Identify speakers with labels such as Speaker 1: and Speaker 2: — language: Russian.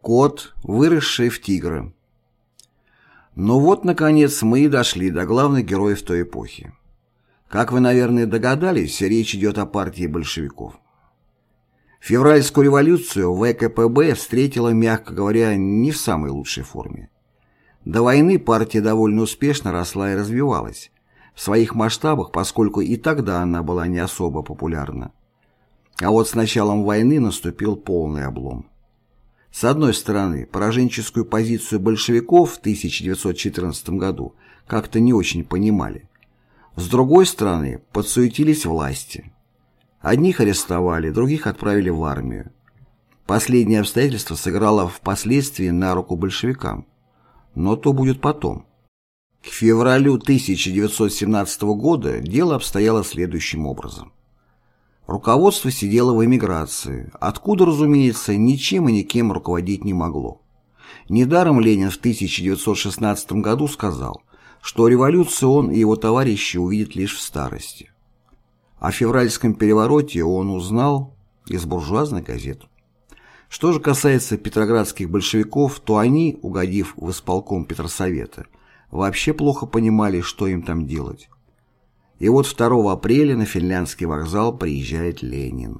Speaker 1: Кот, выросший в тигра. Ну вот, наконец, мы и дошли до главных героев той эпохи. Как вы, наверное, догадались, речь идет о партии большевиков. Февральскую революцию ВКПБ встретила, мягко говоря, не в самой лучшей форме. До войны партия довольно успешно росла и развивалась, в своих масштабах, поскольку и тогда она была не особо популярна. А вот с началом войны наступил полный облом. С одной стороны, пораженческую позицию большевиков в 1914 году как-то не очень понимали. С другой стороны, подсуетились власти. Одних арестовали, других отправили в армию. Последнее обстоятельство сыграло впоследствии на руку большевикам. Но то будет потом. К февралю 1917 года дело обстояло следующим образом. Руководство сидело в эмиграции, откуда, разумеется, ничем и никем руководить не могло. Недаром Ленин в 1916 году сказал, что революцию он и его товарищи увидят лишь в старости. О февральском перевороте он узнал из буржуазной газеты. Что же касается петроградских большевиков, то они, угодив в исполком Петросовета, вообще плохо понимали, что им там делать. И вот 2 апреля на финляндский вокзал приезжает Ленин.